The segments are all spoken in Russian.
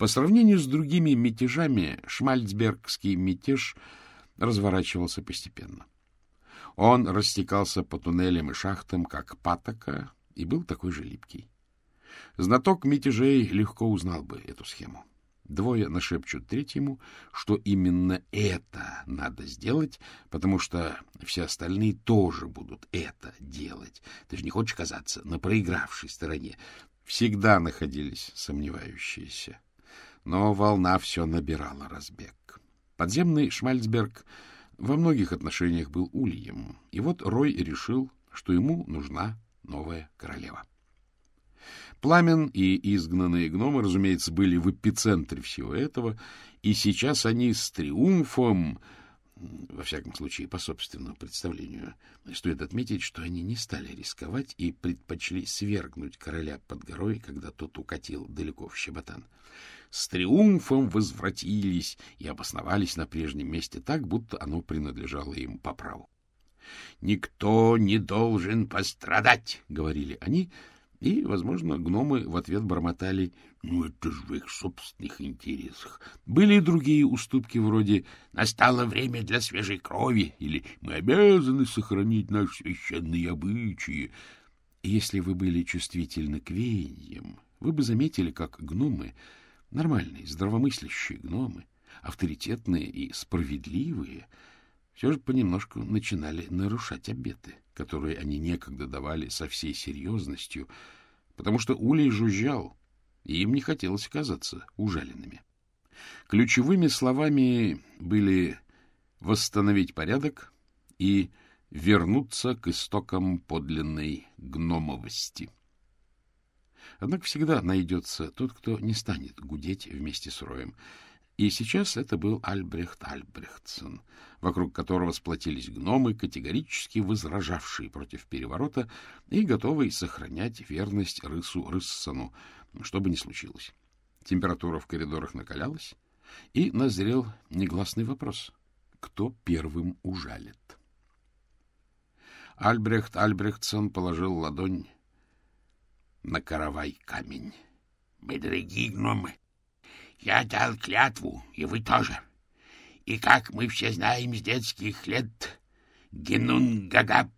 По сравнению с другими мятежами, шмальцбергский мятеж разворачивался постепенно. Он растекался по туннелям и шахтам, как патока, и был такой же липкий. Знаток мятежей легко узнал бы эту схему. Двое нашепчут третьему, что именно это надо сделать, потому что все остальные тоже будут это делать. Ты же не хочешь казаться на проигравшей стороне. Всегда находились сомневающиеся. Но волна все набирала разбег. Подземный Шмальцберг во многих отношениях был ульем. И вот Рой решил, что ему нужна новая королева. Пламен и изгнанные гномы, разумеется, были в эпицентре всего этого, и сейчас они с триумфом, во всяком случае, по собственному представлению, стоит отметить, что они не стали рисковать и предпочли свергнуть короля под горой, когда тот укатил далеко в Щеботан. С триумфом возвратились и обосновались на прежнем месте так, будто оно принадлежало им по праву. «Никто не должен пострадать», — говорили они, — и, возможно, гномы в ответ бормотали «Ну, это же в их собственных интересах». Были и другие уступки вроде «Настало время для свежей крови» или «Мы обязаны сохранить наши священные обычаи». Если вы были чувствительны к веяниям, вы бы заметили, как гномы, нормальные, здравомыслящие гномы, авторитетные и справедливые, все же понемножку начинали нарушать обеты которые они некогда давали со всей серьезностью, потому что Улей жужжал, и им не хотелось казаться ужаленными. Ключевыми словами были «восстановить порядок» и «вернуться к истокам подлинной гномовости». Однако всегда найдется тот, кто не станет гудеть вместе с Роем — и сейчас это был Альбрехт Альбрехтсон, вокруг которого сплотились гномы, категорически возражавшие против переворота и готовые сохранять верность Рысу Рыссону, что бы ни случилось. Температура в коридорах накалялась, и назрел негласный вопрос — кто первым ужалит? Альбрехт Альбрехтсон положил ладонь на каравай камень. — Мы дорогие гномы, я дал клятву, и вы тоже. И, как мы все знаем с детских лет, Генун-Гагап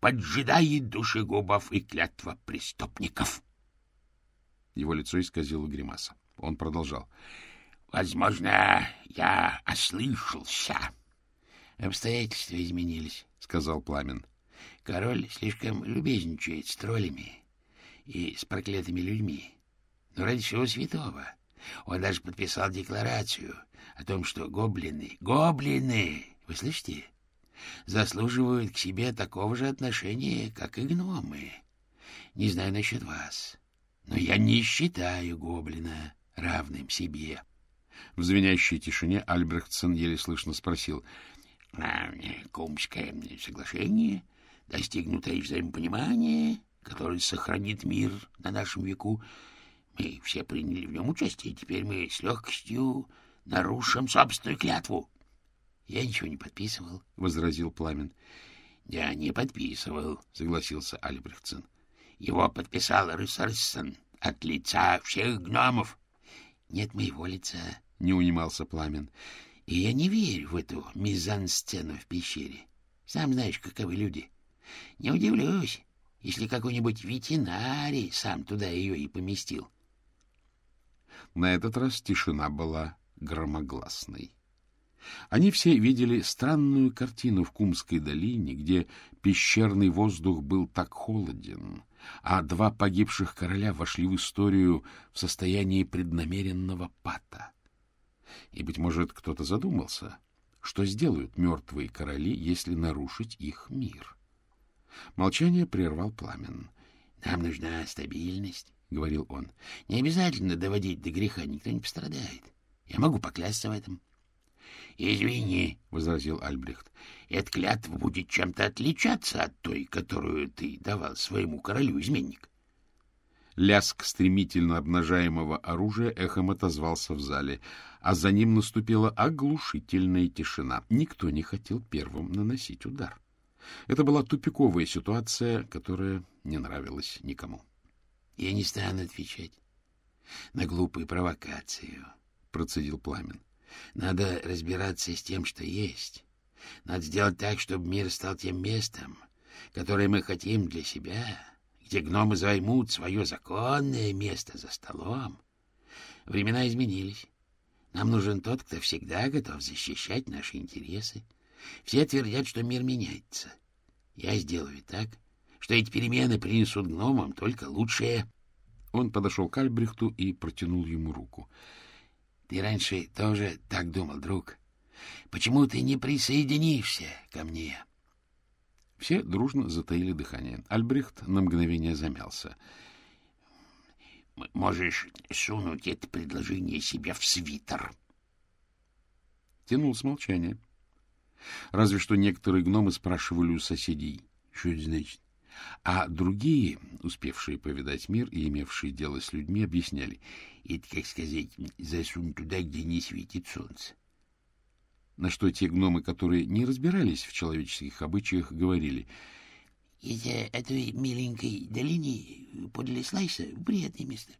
поджидает душегубов и клятва преступников. Его лицо исказило гримаса. Он продолжал. — Возможно, я ослышался. — Обстоятельства изменились, — сказал Пламен. — Король слишком любезничает с троллями и с проклятыми людьми. Но ради всего святого он даже подписал декларацию о том, что гоблины, гоблины, вы слышите, заслуживают к себе такого же отношения, как и гномы. Не знаю насчет вас, но я не считаю гоблина равным себе. В звенящей тишине Альбрехтсон еле слышно спросил. А, — Кумское соглашение, достигнутое взаимопонимание, которое сохранит мир на нашем веку, мы все приняли в нем участие, и теперь мы с легкостью нарушим собственную клятву. — Я ничего не подписывал, — возразил Пламен. — Я не подписывал, — согласился Альбрехтсон. — Его подписал Рысарсон от лица всех гномов. — Нет моего лица, — не унимался Пламен. — И я не верю в эту мизансцену в пещере. Сам знаешь, каковы люди. Не удивлюсь, если какой-нибудь ветеринарий сам туда ее и поместил. — на этот раз тишина была громогласной. Они все видели странную картину в Кумской долине, где пещерный воздух был так холоден, а два погибших короля вошли в историю в состоянии преднамеренного пата. И, быть может, кто-то задумался, что сделают мертвые короли, если нарушить их мир. Молчание прервал пламен. — Нам нужна стабильность, — говорил он. — Не обязательно доводить до греха, никто не пострадает. Я могу поклясться в этом. — Извини, — возразил Альбрехт, — эта клятва будет чем-то отличаться от той, которую ты давал своему королю-изменник. Ляск стремительно обнажаемого оружия эхом отозвался в зале, а за ним наступила оглушительная тишина. Никто не хотел первым наносить удар. Это была тупиковая ситуация, которая не нравилась никому. — Я не стану отвечать. на глупую провокацию, — процедил Пламен. — Надо разбираться с тем, что есть. Надо сделать так, чтобы мир стал тем местом, которое мы хотим для себя, где гномы займут свое законное место за столом. Времена изменились. Нам нужен тот, кто всегда готов защищать наши интересы. Все твердят, что мир меняется. Я сделаю так, что эти перемены принесут гномам только лучшее. Он подошел к Альбрехту и протянул ему руку. — Ты раньше тоже так думал, друг. Почему ты не присоединишься ко мне? Все дружно затаили дыхание. Альбрехт на мгновение замялся. — Можешь сунуть это предложение себе в свитер. Тянулось молчание. Разве что некоторые гномы спрашивали у соседей, что это значит. А другие, успевшие повидать мир и имевшие дело с людьми, объясняли, это, как сказать, засунь туда, где не светит солнце. На что те гномы, которые не разбирались в человеческих обычаях, говорили, из этой миленькой долине подле Слайса приятное место.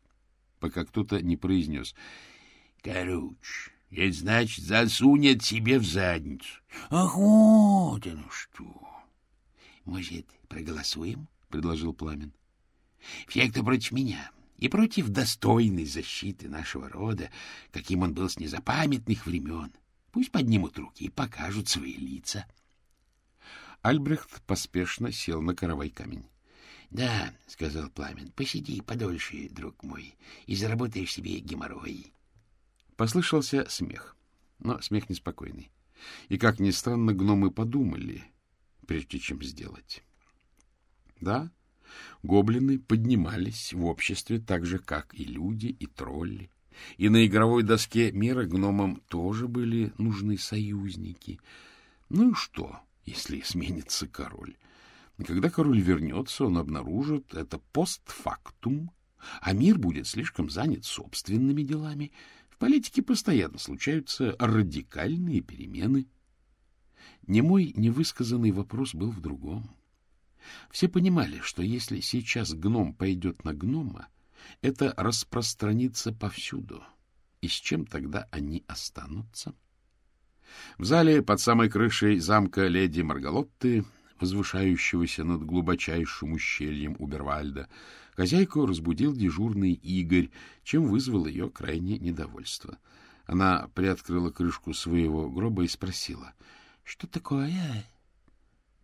Пока кто-то не произнес. — Короче, это значит, засунет себе в задницу. — Ах, вот оно что! Может, проголосуем? — предложил Пламен. — Все, кто против меня и против достойной защиты нашего рода, каким он был с незапамятных времен, пусть поднимут руки и покажут свои лица. Альбрехт поспешно сел на коровай камень. — Да, — сказал Пламен, — посиди подольше, друг мой, и заработаешь себе геморрой. Послышался смех, но смех неспокойный. И, как ни странно, гномы подумали, прежде чем сделать. Да, гоблины поднимались в обществе так же, как и люди, и тролли. И на игровой доске мира гномам тоже были нужны союзники. Ну и что, если сменится король? Когда король вернется, он обнаружит это постфактум, а мир будет слишком занят собственными делами. Политике постоянно случаются радикальные перемены. Немой невысказанный вопрос был в другом. Все понимали, что если сейчас гном пойдет на гнома, это распространится повсюду. И с чем тогда они останутся? В зале под самой крышей замка леди Маргалотты возвышающегося над глубочайшим ущельем Убервальда, хозяйку разбудил дежурный Игорь, чем вызвал ее крайнее недовольство. Она приоткрыла крышку своего гроба и спросила, — Что такое?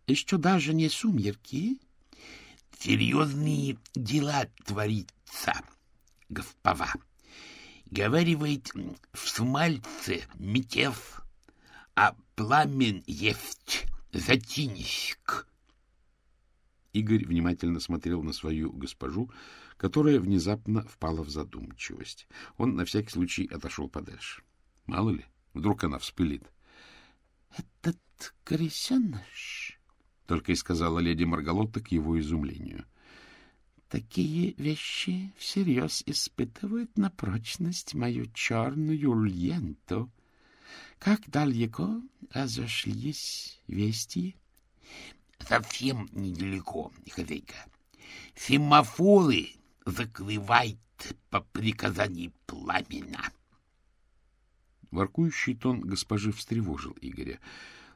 Еще даже не сумерки? — Серьезные дела творится, госпова. Говаривает, в Смальце метев, а пламен есть Затинщик. Игорь внимательно смотрел на свою госпожу, которая внезапно впала в задумчивость. Он на всякий случай отошел подальше. Мало ли, вдруг она вспылит. — Этот крысеныш, — только и сказала леди Маргалотта к его изумлению. — Такие вещи всерьез испытывают на прочность мою черную ленту. Как далеко разошлись вести? — Совсем недалеко, хозяйка. Семафоры закрывает по приказанию пламена. Воркующий тон госпожи встревожил Игоря.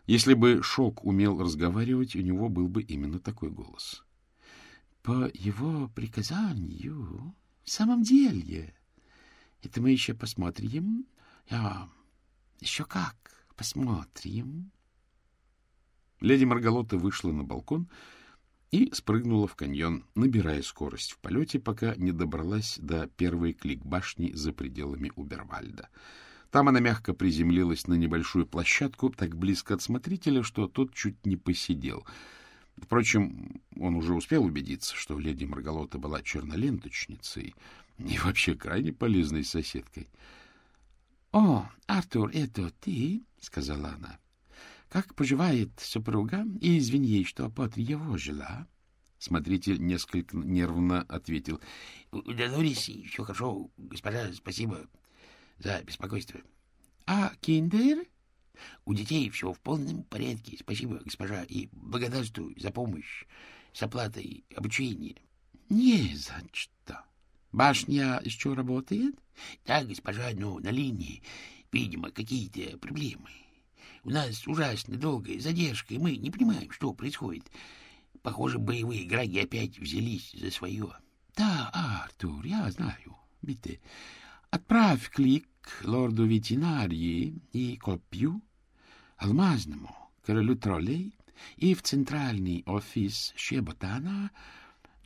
Если бы Шок умел разговаривать, у него был бы именно такой голос. — По его приказанию? В самом деле? Это мы еще посмотрим. Я еще как. Посмотрим. Леди Маргалота вышла на балкон и спрыгнула в каньон, набирая скорость в полете, пока не добралась до первой клик-башни за пределами Убервальда. Там она мягко приземлилась на небольшую площадку, так близко от смотрителя, что тот чуть не посидел. Впрочем, он уже успел убедиться, что леди Маргалота была черноленточницей и вообще крайне полезной соседкой —— О, Артур, это ты? — сказала она. — Как поживает супруга? И извини, что потревожила. Смотритель несколько нервно ответил. — Удалились, все хорошо, госпожа, спасибо за беспокойство. — А киндер? — У детей все в полном порядке, спасибо, госпожа, и благодарствую за помощь с оплатой обучения. — Не за что. — Башня еще работает? — Да, госпожа, но на линии, видимо, какие-то проблемы. У нас ужасно долгая задержка, и мы не понимаем, что происходит. Похоже, боевые граги опять взялись за свое. — Да, Артур, я знаю. Бите, отправь клик лорду ветеринарии и копию алмазному королю троллей и в центральный офис Щеботана,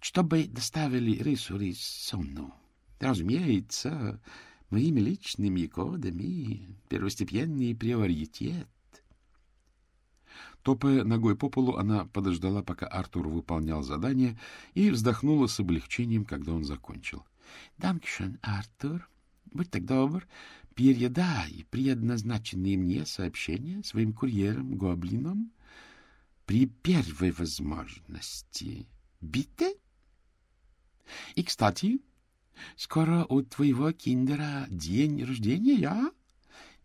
чтобы доставили рысу Рисонну. Разумеется, моими личными кодами первостепенный приоритет. Топая ногой по полу, она подождала, пока Артур выполнял задание, и вздохнула с облегчением, когда он закончил. — Данкшен, Артур. Будь так добр, передай предназначенные мне сообщения своим курьерам-гоблинам при первой возможности. Бите? И, кстати, скоро у твоего киндера день рождения, я?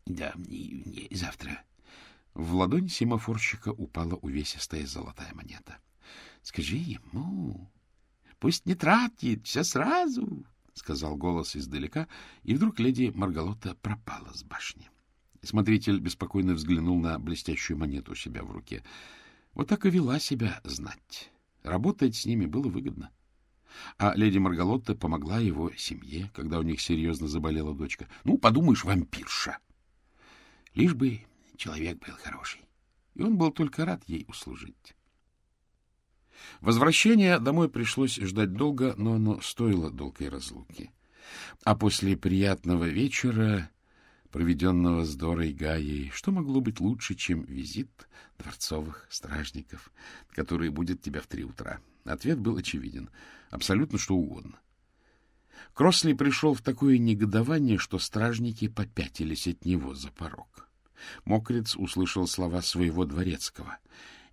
Да, не, не, завтра. В ладонь семафорщика упала увесистая золотая монета. — Скажи ему, пусть не тратит все сразу, — сказал голос издалека, и вдруг леди Маргалота пропала с башни. Смотритель беспокойно взглянул на блестящую монету у себя в руке. Вот так и вела себя знать. Работать с ними было выгодно. А леди Маргалотта помогла его семье, когда у них серьезно заболела дочка. Ну, подумаешь, вампирша. Лишь бы человек был хороший. И он был только рад ей услужить. Возвращение домой пришлось ждать долго, но оно стоило долгой разлуки. А после приятного вечера, проведенного с Дорой Гаей, что могло быть лучше, чем визит дворцовых стражников, который будет тебя в три утра? Ответ был очевиден. Абсолютно что угодно. Кросли пришел в такое негодование, что стражники попятились от него за порог. Мокрец услышал слова своего дворецкого —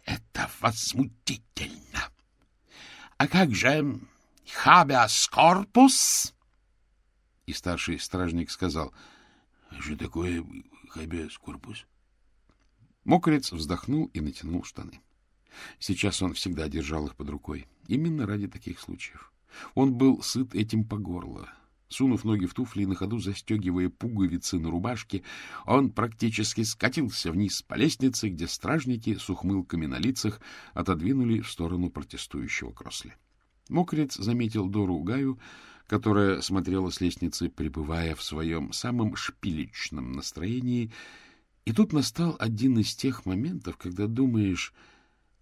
это возмутительно. А как же хабиас корпус? И старший стражник сказал, что такое хабиас корпус? Мокрец вздохнул и натянул штаны. Сейчас он всегда держал их под рукой, именно ради таких случаев. Он был сыт этим по горло, Сунув ноги в туфли и на ходу застегивая пуговицы на рубашке, он практически скатился вниз по лестнице, где стражники с ухмылками на лицах отодвинули в сторону протестующего Кросли. Мокрец заметил Дору Гаю, которая смотрела с лестницы, пребывая в своем самом шпилечном настроении, и тут настал один из тех моментов, когда думаешь,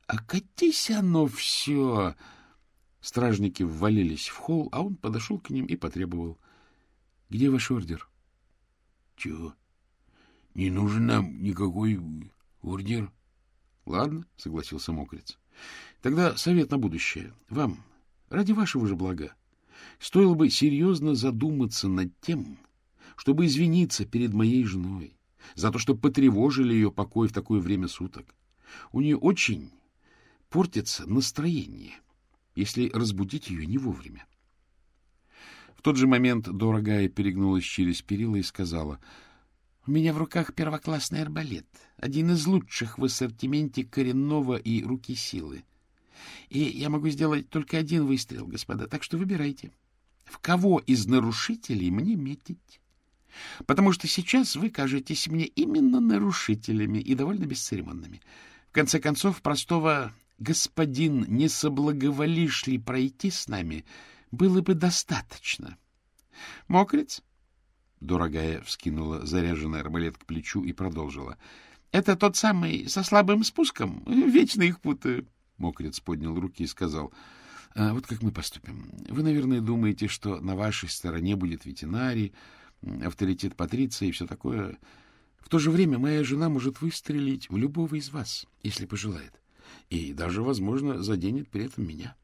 а катись оно все... Стражники ввалились в холл, а он подошел к ним и потребовал. — Где ваш ордер? — Чего? Не нужен нам никакой ордер. — Ладно, — согласился Мокрец. — Тогда совет на будущее. Вам, ради вашего же блага, стоило бы серьезно задуматься над тем, чтобы извиниться перед моей женой за то, что потревожили ее покой в такое время суток. У нее очень портится настроение если разбудить ее не вовремя. В тот же момент дорогая перегнулась через перила и сказала, — У меня в руках первоклассный арбалет, один из лучших в ассортименте коренного и руки силы. И я могу сделать только один выстрел, господа, так что выбирайте. В кого из нарушителей мне метить? Потому что сейчас вы кажетесь мне именно нарушителями и довольно бесцеремонными. В конце концов, простого господин, не соблаговолишь ли пройти с нами, было бы достаточно. — Мокрец? Дорогая вскинула заряженный арбалет к плечу и продолжила. — Это тот самый со слабым спуском? Вечно их путаю. Мокрец поднял руки и сказал. «А — Вот как мы поступим. Вы, наверное, думаете, что на вашей стороне будет ветеринарий, авторитет Патриции и все такое. В то же время моя жена может выстрелить в любого из вас, если пожелает и даже, возможно, заденет при этом меня.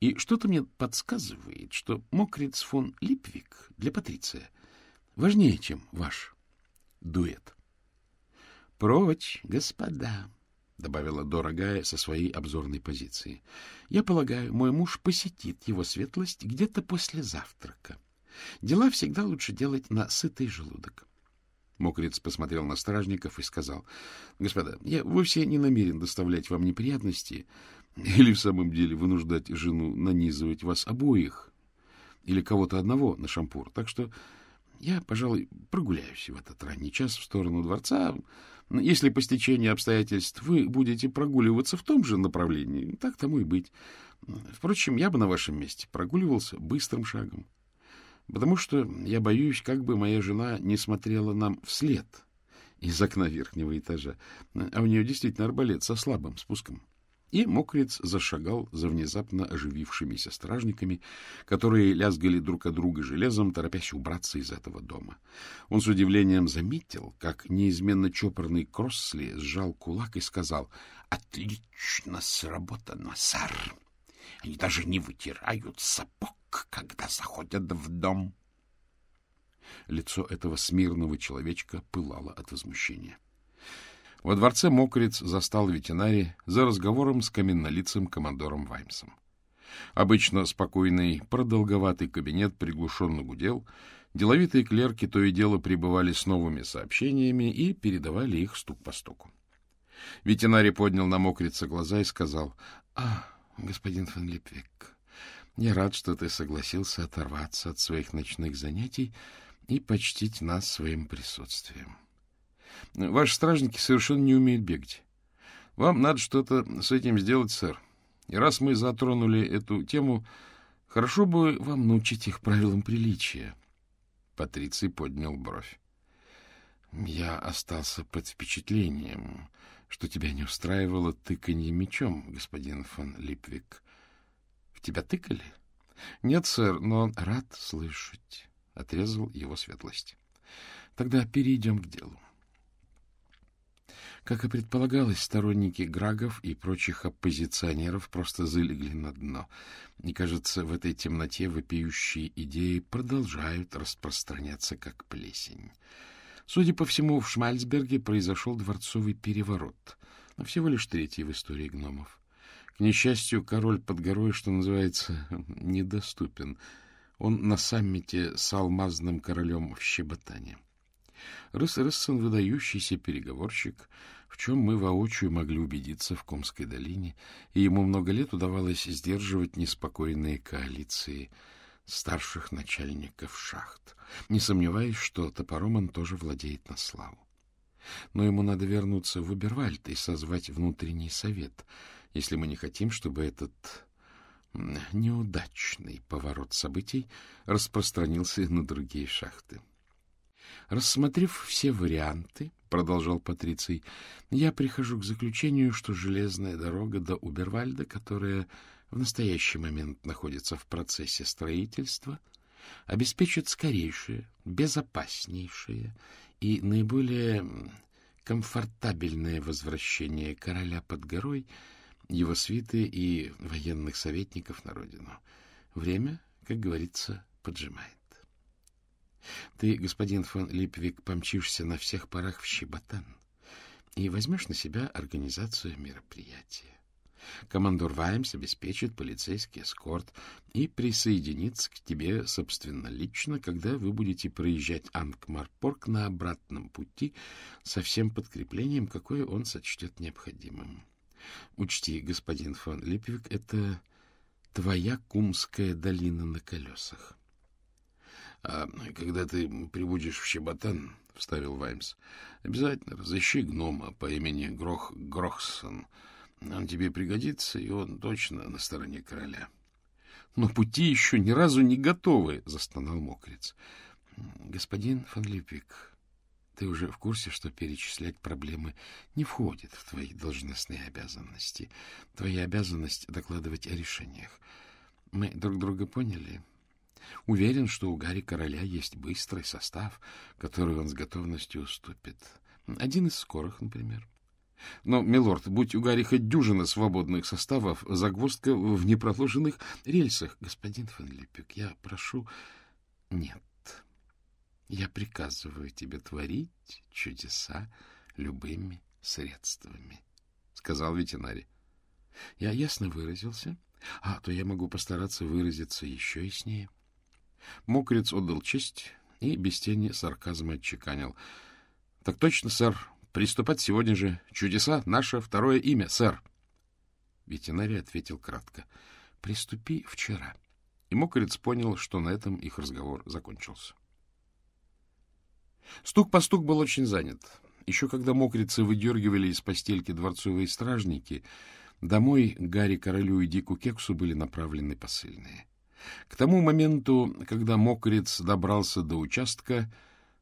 И что-то мне подсказывает, что мокриц фон Липвик для Патриция важнее, чем ваш дуэт. — Прочь, господа, — добавила дорогая со своей обзорной позиции. — Я полагаю, мой муж посетит его светлость где-то после завтрака. Дела всегда лучше делать на сытый желудок. — Мокрец посмотрел на стражников и сказал, — Господа, я вовсе не намерен доставлять вам неприятности или в самом деле вынуждать жену нанизывать вас обоих. или кого-то одного на шампур, так что я, пожалуй, прогуляюсь в этот ранний час в сторону дворца. Если по стечению обстоятельств вы будете прогуливаться в том же направлении, так тому и быть. Впрочем, я бы на вашем месте прогуливался быстрым шагом, потому что я боюсь, как бы моя жена не смотрела нам вслед из окна верхнего этажа, а у нее действительно арбалет со слабым спуском. И мокрец зашагал за внезапно оживившимися стражниками, которые лязгали друг от друга железом, торопясь убраться из этого дома. Он с удивлением заметил, как неизменно чопорный Кроссли сжал кулак и сказал «Отлично сработано, сэр! Они даже не вытирают сапог, когда заходят в дом». Лицо этого смирного человечка пылало от возмущения. Во дворце Мокриц застал ветеринарий за разговором с каменнолицым командором Ваймсом. Обычно спокойный, продолговатый кабинет приглушенно гудел, деловитые клерки то и дело прибывали с новыми сообщениями и передавали их стук по стуку. Ветеринарий поднял на Мокрица глаза и сказал, — А, господин фон Липвик, я рад, что ты согласился оторваться от своих ночных занятий и почтить нас своим присутствием. Ваши стражники совершенно не умеют бегать. Вам надо что-то с этим сделать, сэр. И раз мы затронули эту тему, хорошо бы вам научить их правилам приличия. Патриций поднял бровь. Я остался под впечатлением, что тебя не устраивало тыканье мечом, господин фон Липвик. Тебя тыкали? Нет, сэр, но рад слышать, — отрезал его светлость. Тогда перейдем к делу. Как и предполагалось, сторонники Грагов и прочих оппозиционеров просто залегли на дно. И, кажется, в этой темноте вопиющие идеи продолжают распространяться как плесень. Судя по всему, в Шмальцберге произошел дворцовый переворот, но всего лишь третий в истории гномов. К несчастью, король под горой, что называется, недоступен. Он на саммите с алмазным королем в Щеботане. Рыс Рыссон — выдающийся переговорщик, в чем мы воочию могли убедиться в Комской долине, и ему много лет удавалось сдерживать неспокойные коалиции старших начальников шахт, не сомневаясь, что топором он тоже владеет на славу. Но ему надо вернуться в Убервальд и созвать внутренний совет, если мы не хотим, чтобы этот неудачный поворот событий распространился на другие шахты. Рассмотрев все варианты, — продолжал Патриций, — я прихожу к заключению, что железная дорога до Убервальда, которая в настоящий момент находится в процессе строительства, обеспечит скорейшее, безопаснейшее и наиболее комфортабельное возвращение короля под горой, его свиты и военных советников на родину. Время, как говорится, поджимает. Ты, господин фон Липвик, помчишься на всех парах в Щеботан и возьмешь на себя организацию мероприятия. Командор Ваймс обеспечит полицейский эскорт и присоединится к тебе собственнолично, когда вы будете проезжать Ангмарпорг на обратном пути со всем подкреплением, какое он сочтет необходимым. Учти, господин фон Липвик, это твоя Кумская долина на колесах. А когда ты прибудешь в Щеботан, — вставил Ваймс, — обязательно разыщи гнома по имени Грох Грохсон. Он тебе пригодится, и он точно на стороне короля. — Но пути еще ни разу не готовы, — застонал мокрец. — Господин фон Липвик, ты уже в курсе, что перечислять проблемы не входит в твои должностные обязанности. Твоя обязанность — докладывать о решениях. Мы друг друга поняли? — Уверен, что у Гарри Короля есть быстрый состав, который он с готовностью уступит. Один из скорых, например. Но, милорд, будь у Гарри хоть дюжина свободных составов, загвоздка в непроложенных рельсах. Господин фон Липюк, я прошу... Нет. Я приказываю тебе творить чудеса любыми средствами, — сказал ветеринарий. Я ясно выразился, а то я могу постараться выразиться еще яснее. — Мокрец отдал честь и без тени сарказма отчеканил. — Так точно, сэр. Приступать сегодня же. Чудеса — наше второе имя, сэр. Ветеринарий ответил кратко. — Приступи вчера. И Мокрец понял, что на этом их разговор закончился. Стук по стук был очень занят. Еще когда мокрицы выдергивали из постельки дворцовые стражники, домой Гарри Королю и Дику Кексу были направлены посыльные. К тому моменту, когда мокрец добрался до участка,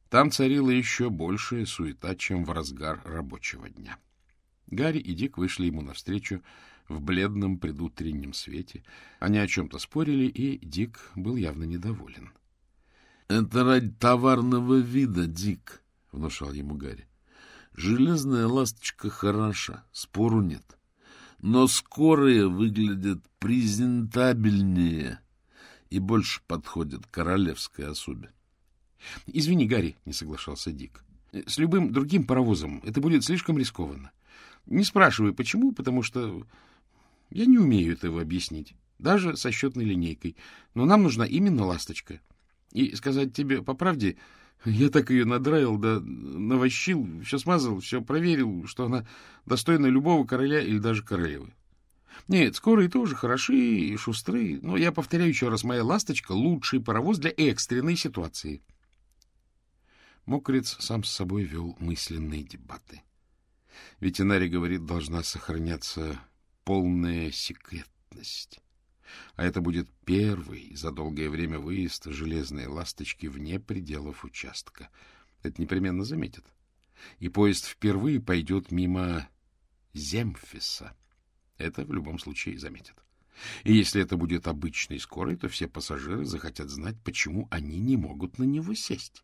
там царила еще большая суета, чем в разгар рабочего дня. Гарри и Дик вышли ему навстречу в бледном предутреннем свете. Они о чем-то спорили, и Дик был явно недоволен. — Это ради товарного вида, Дик, — внушал ему Гарри. — Железная ласточка хороша, спору нет. Но скорые выглядят презентабельнее и больше подходят королевской особе. — Извини, Гарри, — не соглашался Дик. — С любым другим паровозом это будет слишком рискованно. Не спрашивай, почему, потому что я не умею этого объяснить, даже со счетной линейкой. Но нам нужна именно ласточка. И сказать тебе по правде, я так ее надраил, да навощил, все смазал, все проверил, что она достойна любого короля или даже королевы. Нет, скорые тоже хороши и шустры, но я повторяю еще раз, моя ласточка — лучший паровоз для экстренной ситуации. Мокрец сам с собой вел мысленные дебаты. Ветеринарий говорит, должна сохраняться полная секретность. А это будет первый за долгое время выезд железной ласточки вне пределов участка. Это непременно заметят. И поезд впервые пойдет мимо Земфиса. Это в любом случае заметят. И если это будет обычной скорой, то все пассажиры захотят знать, почему они не могут на него сесть.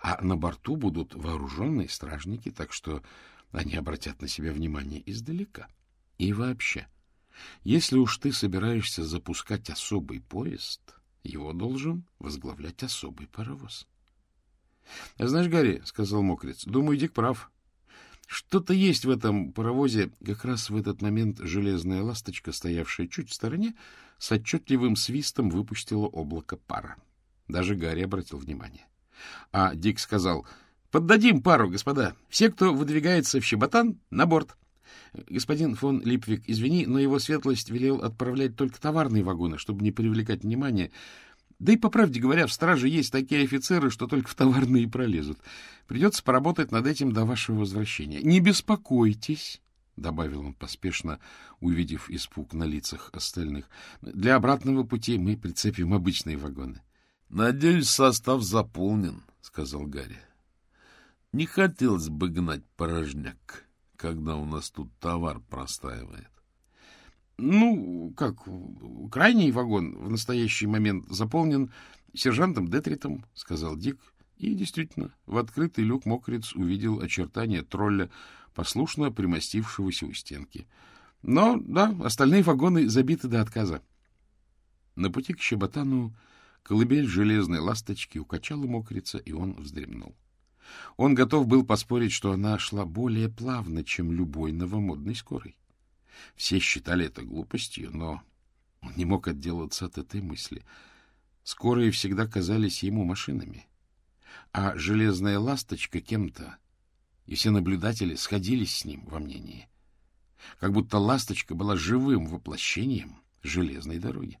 А на борту будут вооруженные стражники, так что они обратят на себя внимание издалека. И вообще, если уж ты собираешься запускать особый поезд, его должен возглавлять особый паровоз. — Знаешь, Гарри, — сказал Мокрец, — думаю, Дик прав. Что-то есть в этом паровозе. Как раз в этот момент железная ласточка, стоявшая чуть в стороне, с отчетливым свистом выпустила облако пара. Даже Гарри обратил внимание. А Дик сказал — Поддадим пару, господа. Все, кто выдвигается в Щеботан, на борт. Господин фон Липвик, извини, но его светлость велел отправлять только товарные вагоны, чтобы не привлекать внимания. Да и, по правде говоря, в страже есть такие офицеры, что только в товарные пролезут. Придется поработать над этим до вашего возвращения. Не беспокойтесь, — добавил он поспешно, увидев испуг на лицах остальных. — Для обратного пути мы прицепим обычные вагоны. — Надеюсь, состав заполнен, — сказал Гарри. Не хотелось бы гнать порожняк, когда у нас тут товар простаивает. — Ну, как, крайний вагон в настоящий момент заполнен сержантом Детритом, — сказал Дик. И действительно, в открытый люк мокрец увидел очертания тролля, послушно примостившегося у стенки. Но, да, остальные вагоны забиты до отказа. На пути к Щеботану колыбель железной ласточки укачала мокрица, и он вздремнул. Он готов был поспорить, что она шла более плавно, чем любой новомодной скорой. Все считали это глупостью, но он не мог отделаться от этой мысли. Скорые всегда казались ему машинами, а железная ласточка кем-то, и все наблюдатели сходились с ним во мнении. Как будто ласточка была живым воплощением железной дороги.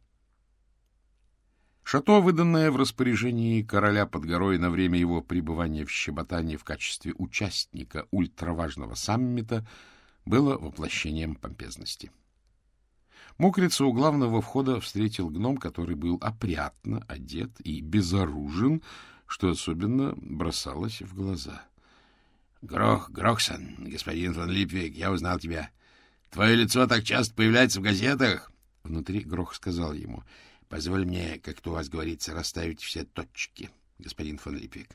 Шато, выданное в распоряжении короля под горой на время его пребывания в Щеботании в качестве участника ультраважного саммита, было воплощением помпезности. Мокрица у главного входа встретил гном, который был опрятно одет и безоружен, что особенно бросалось в глаза. — Грох, Грохсон, господин фон Липвик, я узнал тебя. Твое лицо так часто появляется в газетах. Внутри Грох сказал ему — Позволь мне, как то у вас говорится, расставить все точки, господин фон Липвик.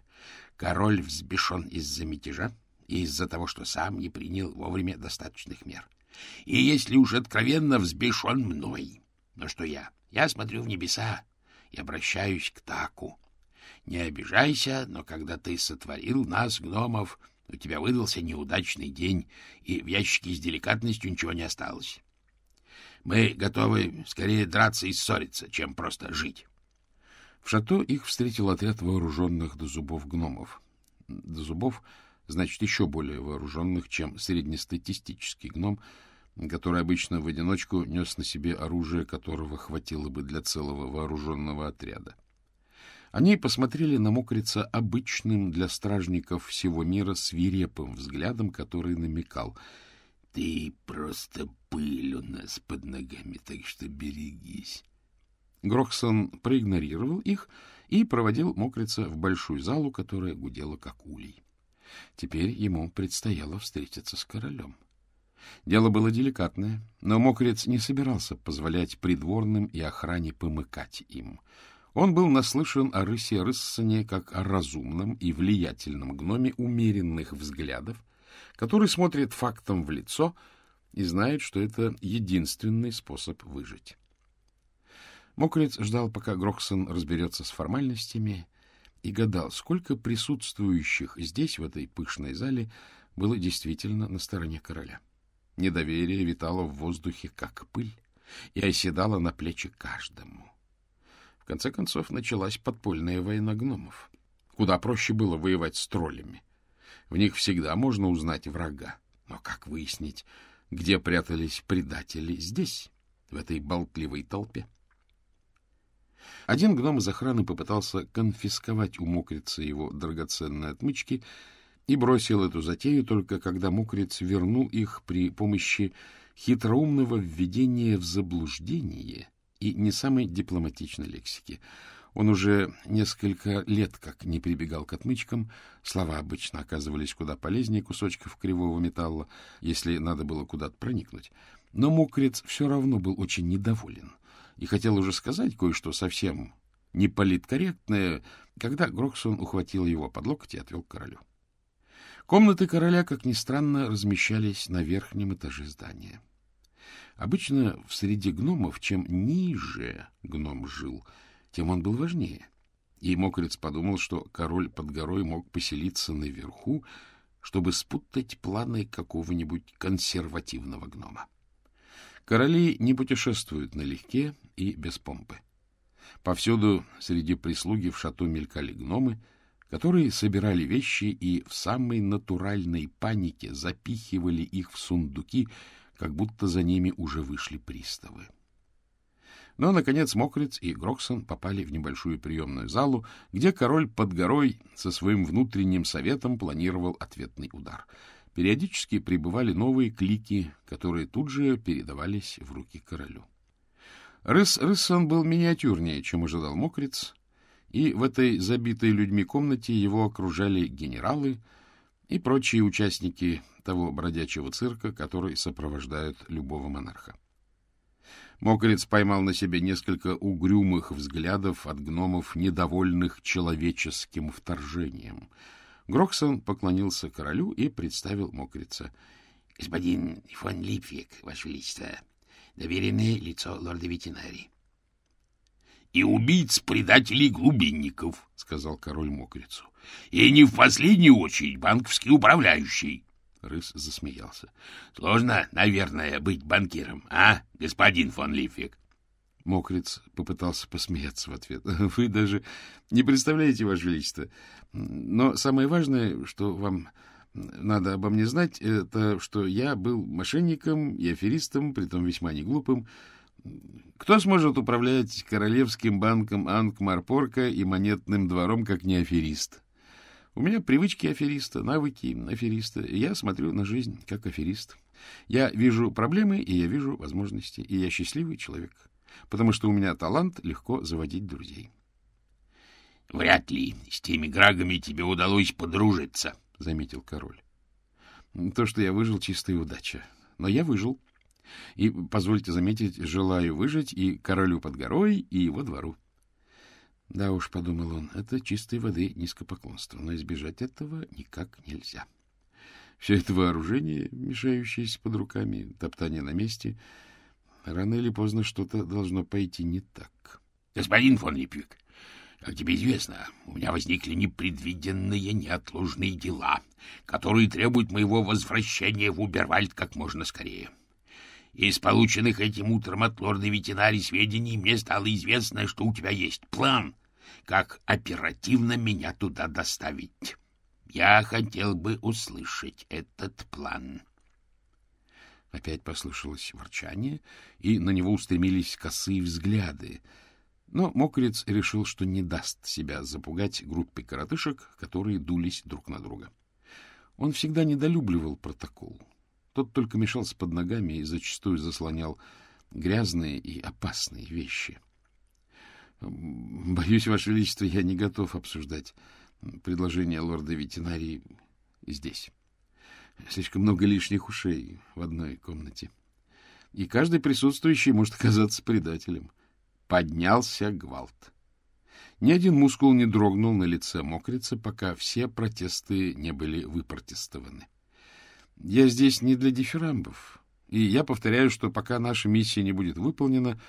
Король взбешен из-за мятежа и из-за того, что сам не принял вовремя достаточных мер. И если уж откровенно взбешен мной, но что я? Я смотрю в небеса и обращаюсь к Таку. Не обижайся, но когда ты сотворил нас, гномов, у тебя выдался неудачный день, и в ящике с деликатностью ничего не осталось. Мы готовы скорее драться и ссориться, чем просто жить. В шато их встретил отряд вооруженных до зубов гномов. До зубов, значит, еще более вооруженных, чем среднестатистический гном, который обычно в одиночку нес на себе оружие, которого хватило бы для целого вооруженного отряда. Они посмотрели на мокрица обычным для стражников всего мира свирепым взглядом, который намекал — Ты просто пыль у нас под ногами, так что берегись. Грохсон проигнорировал их и проводил мокрица в большую залу, которая гудела как улей. Теперь ему предстояло встретиться с королем. Дело было деликатное, но мокрец не собирался позволять придворным и охране помыкать им — он был наслышан о рысе Рыссоне как о разумном и влиятельном гноме умеренных взглядов, который смотрит фактом в лицо и знает, что это единственный способ выжить. Мокрец ждал, пока Грохсон разберется с формальностями, и гадал, сколько присутствующих здесь, в этой пышной зале, было действительно на стороне короля. Недоверие витало в воздухе, как пыль, и оседало на плечи каждому. В конце концов, началась подпольная война гномов. Куда проще было воевать с троллями. В них всегда можно узнать врага. Но как выяснить, где прятались предатели здесь, в этой болтливой толпе? Один гном из охраны попытался конфисковать у мокрица его драгоценные отмычки и бросил эту затею только когда мокриц вернул их при помощи хитроумного введения в заблуждение и не самой дипломатичной лексики. Он уже несколько лет как не прибегал к отмычкам, слова обычно оказывались куда полезнее кусочков кривого металла, если надо было куда-то проникнуть. Но мокрец все равно был очень недоволен и хотел уже сказать кое-что совсем неполиткорректное, когда Гроксон ухватил его под локоть и отвел к королю. Комнаты короля, как ни странно, размещались на верхнем этаже здания. Обычно в среде гномов, чем ниже гном жил, тем он был важнее. И мокрец подумал, что король под горой мог поселиться наверху, чтобы спутать планы какого-нибудь консервативного гнома. Короли не путешествуют налегке и без помпы. Повсюду среди прислуги в шату мелькали гномы, которые собирали вещи и в самой натуральной панике запихивали их в сундуки, как будто за ними уже вышли приставы. Но, наконец, Мокриц и Гроксон попали в небольшую приемную залу, где король под горой со своим внутренним советом планировал ответный удар. Периодически прибывали новые клики, которые тут же передавались в руки королю. Рыс Рыссон был миниатюрнее, чем ожидал Мокриц, и в этой забитой людьми комнате его окружали генералы и прочие участники того бродячего цирка, который сопровождает любого монарха. Мокрец поймал на себе несколько угрюмых взглядов от гномов, недовольных человеческим вторжением. Гроксон поклонился королю и представил Мокрица. — Господин фон Липвик, Ваше Величество, доверенное лицо лорда ветеринарии. — И убийц предателей глубинников, — сказал король Мокрицу. — И не в последнюю очередь банковский управляющий. Рыс засмеялся. — Сложно, наверное, быть банкиром, а, господин фон Лифик? Мокриц попытался посмеяться в ответ. — Вы даже не представляете, Ваше Величество. Но самое важное, что вам надо обо мне знать, это что я был мошенником и аферистом, притом весьма неглупым. Кто сможет управлять Королевским банком Анкмарпорка и монетным двором, как не аферист? У меня привычки афериста, навыки афериста. Я смотрю на жизнь как аферист. Я вижу проблемы, и я вижу возможности. И я счастливый человек, потому что у меня талант легко заводить друзей. — Вряд ли с теми грагами тебе удалось подружиться, — заметил король. — То, что я выжил, чистая удача. Но я выжил. И, позвольте заметить, желаю выжить и королю под горой, и его двору. Да уж, — подумал он, — это чистой воды низкопоклонство, но избежать этого никак нельзя. Все это вооружение, мешающееся под руками, топтание на месте, рано или поздно что-то должно пойти не так. — Господин фон Липвик, как тебе известно, у меня возникли непредвиденные, неотложные дела, которые требуют моего возвращения в Убервальд как можно скорее. — из полученных этим утром от лорда ветеринарии сведений мне стало известно, что у тебя есть план как оперативно меня туда доставить. Я хотел бы услышать этот план. Опять послышалось ворчание, и на него устремились косые взгляды. Но мокрец решил, что не даст себя запугать группой коротышек, которые дулись друг на друга. Он всегда недолюбливал протокол. Тот только мешался под ногами и зачастую заслонял грязные и опасные вещи. Боюсь, Ваше Величество, я не готов обсуждать предложение лорда ветеринарии здесь. Слишком много лишних ушей в одной комнате. И каждый присутствующий может оказаться предателем. Поднялся гвалт. Ни один мускул не дрогнул на лице мокрицы, пока все протесты не были выпротестованы. Я здесь не для дифирамбов, и я повторяю, что пока наша миссия не будет выполнена,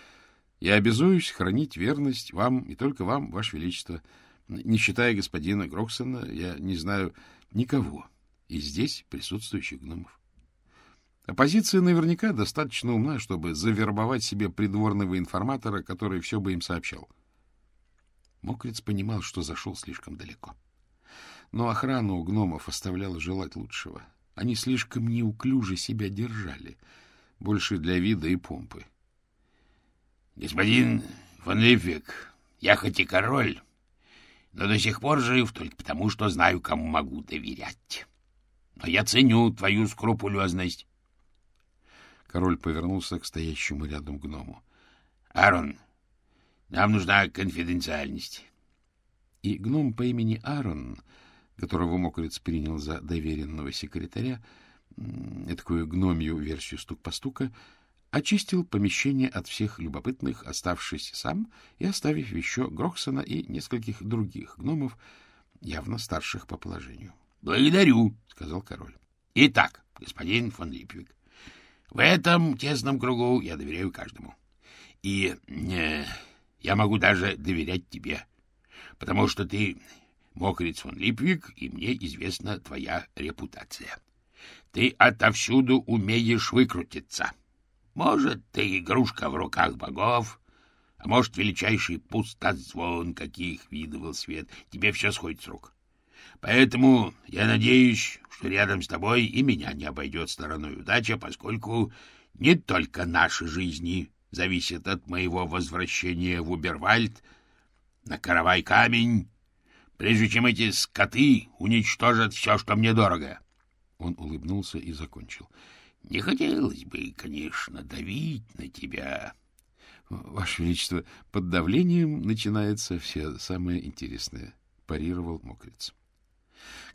я обязуюсь хранить верность вам и только вам, Ваше Величество. Не считая господина Гроксона, я не знаю никого из здесь присутствующих гномов. Оппозиция наверняка достаточно умна, чтобы завербовать себе придворного информатора, который все бы им сообщал. Мокриц понимал, что зашел слишком далеко. Но охрана у гномов оставляла желать лучшего. Они слишком неуклюже себя держали, больше для вида и помпы. — Господин фон Липвик, я хоть и король, но до сих пор жив только потому, что знаю, кому могу доверять. Но я ценю твою скрупулезность. Король повернулся к стоящему рядом гному. — Аарон, нам нужна конфиденциальность. И гном по имени Аарон, которого Мокрец принял за доверенного секретаря, такую гномью версию стук-постука, очистил помещение от всех любопытных, оставшись сам и оставив еще Грохсона и нескольких других гномов, явно старших по положению. — Благодарю, — сказал король. — Итак, господин фон Липвик, в этом тесном кругу я доверяю каждому. И э, я могу даже доверять тебе, потому что ты мокрец фон Липвик, и мне известна твоя репутация. Ты отовсюду умеешь выкрутиться. Может, ты игрушка в руках богов, а может, величайший пустозвон, каких видывал свет. Тебе все сходит с рук. Поэтому я надеюсь, что рядом с тобой и меня не обойдет стороной удача, поскольку не только наши жизни зависят от моего возвращения в Убервальд на каравай камень, прежде чем эти скоты уничтожат все, что мне дорого. Он улыбнулся и закончил. — Не хотелось бы, конечно, давить на тебя. — Ваше Величество, под давлением начинается все самое интересное, — парировал мокрец.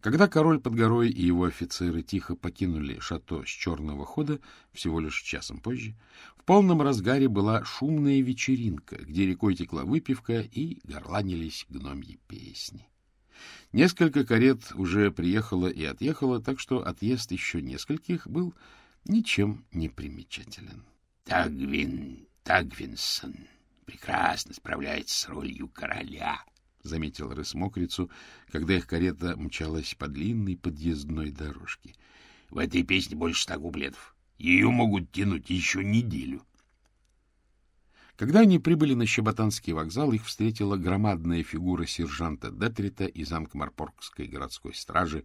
Когда король под горой и его офицеры тихо покинули шато с черного хода, всего лишь часом позже, в полном разгаре была шумная вечеринка, где рекой текла выпивка и горланились гномьи песни. Несколько карет уже приехало и отъехало, так что отъезд еще нескольких был ничем не примечателен. — Тагвин, Тагвинсон прекрасно справляется с ролью короля, — заметил рыс мокрицу, когда их карета мчалась по длинной подъездной дорожке. — В этой песне больше ста куплетов. Ее могут тянуть еще неделю. Когда они прибыли на Щеботанский вокзал, их встретила громадная фигура сержанта Детрита из Анкмарпоргской городской стражи,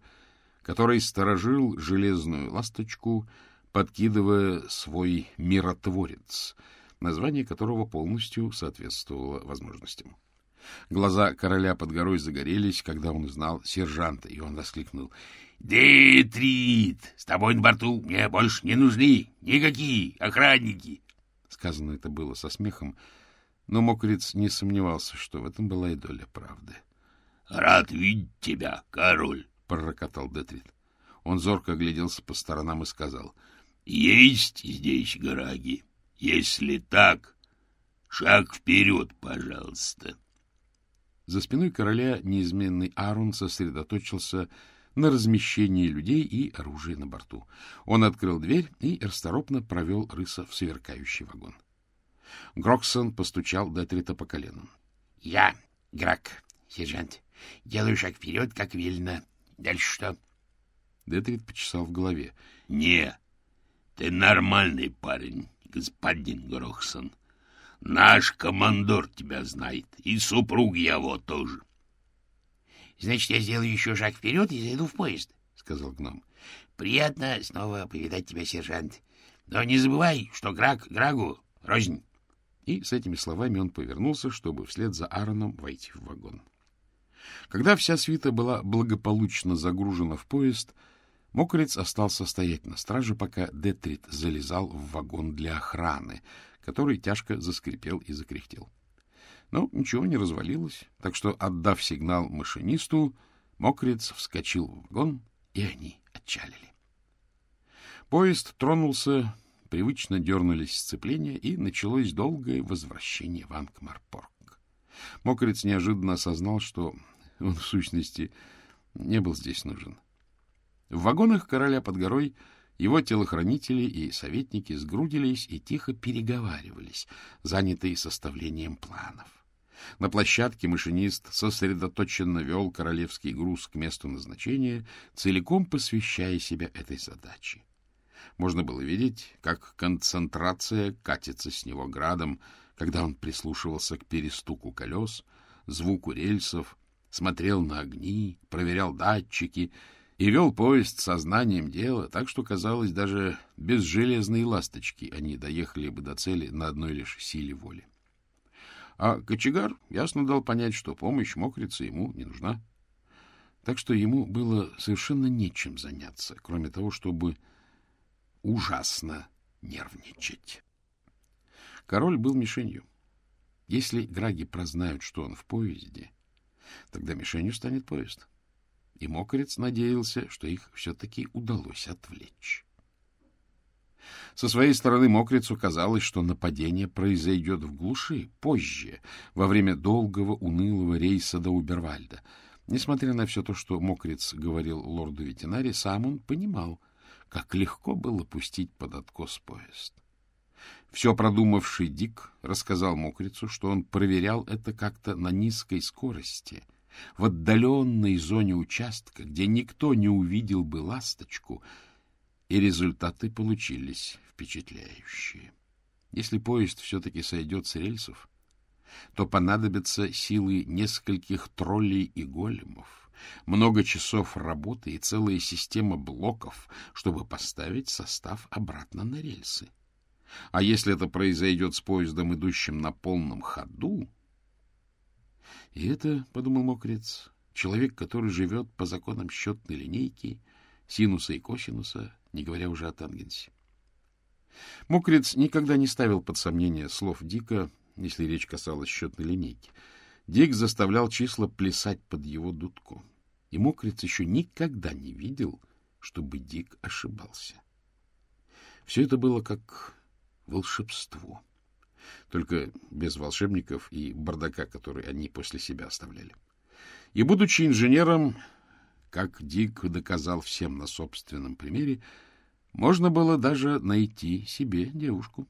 который сторожил железную ласточку, подкидывая свой «миротворец», название которого полностью соответствовало возможностям. Глаза короля под горой загорелись, когда он узнал сержанта, и он воскликнул. — Детрит! С тобой на борту мне больше не нужны никакие охранники! Сказано это было со смехом, но мокрец не сомневался, что в этом была и доля правды. — Рад видеть тебя, король! — пророкотал Детрит. Он зорко огляделся по сторонам и сказал. — Есть здесь граги. Если так, шаг вперед, пожалуйста. — за спиной короля неизменный Арон сосредоточился на размещении людей и оружия на борту. Он открыл дверь и расторопно провел рыса в сверкающий вагон. Гроксон постучал Детрита по колену. — Я, Грак, сержант, делаю шаг вперед, как велено. Дальше что? Детрит почесал в голове. — Не, ты нормальный парень, господин Гроксон. — Наш командор тебя знает, и супруг его тоже. — Значит, я сделаю еще шаг вперед и зайду в поезд, — сказал гном. — Приятно снова повидать тебя, сержант. Но не забывай, что Граг Грагу рознь. И с этими словами он повернулся, чтобы вслед за Аароном войти в вагон. Когда вся свита была благополучно загружена в поезд, Мокрец остался стоять на страже, пока Детрит залезал в вагон для охраны, который тяжко заскрипел и закряхтел. Но ничего не развалилось, так что, отдав сигнал машинисту, Мокрец вскочил в вагон, и они отчалили. Поезд тронулся, привычно дернулись сцепления, и началось долгое возвращение в Ангмарпорг. Мокрец неожиданно осознал, что он, в сущности, не был здесь нужен. В вагонах короля под горой его телохранители и советники сгрудились и тихо переговаривались, занятые составлением планов. На площадке машинист сосредоточенно вел королевский груз к месту назначения, целиком посвящая себя этой задаче. Можно было видеть, как концентрация катится с него градом, когда он прислушивался к перестуку колес, звуку рельсов, смотрел на огни, проверял датчики и вел поезд сознанием дела, так что, казалось, даже без железной ласточки они доехали бы до цели на одной лишь силе воли. А кочегар ясно дал понять, что помощь мокрицы ему не нужна. Так что ему было совершенно нечем заняться, кроме того, чтобы ужасно нервничать. Король был мишенью. Если граги прознают, что он в поезде, тогда мишенью станет поезд. — и Мокрец надеялся, что их все-таки удалось отвлечь. Со своей стороны Мокрицу казалось, что нападение произойдет в глуши, позже, во время долгого унылого рейса до Убервальда. Несмотря на все то, что Мокриц говорил лорду ветеринаре, сам он понимал, как легко было пустить под откос поезд. Все продумавший Дик рассказал Мокрицу, что он проверял это как-то на низкой скорости — в отдаленной зоне участка, где никто не увидел бы ласточку, и результаты получились впечатляющие. Если поезд все-таки сойдет с рельсов, то понадобятся силы нескольких троллей и големов, много часов работы и целая система блоков, чтобы поставить состав обратно на рельсы. А если это произойдет с поездом, идущим на полном ходу, и это, — подумал Мокрец, — человек, который живет по законам счетной линейки, синуса и косинуса, не говоря уже о тангенсе. Мокрец никогда не ставил под сомнение слов Дика, если речь касалась счетной линейки. Дик заставлял числа плясать под его дудку. И Мокрец еще никогда не видел, чтобы Дик ошибался. Все это было как волшебство только без волшебников и бардака, который они после себя оставляли. И, будучи инженером, как Дик доказал всем на собственном примере, можно было даже найти себе девушку.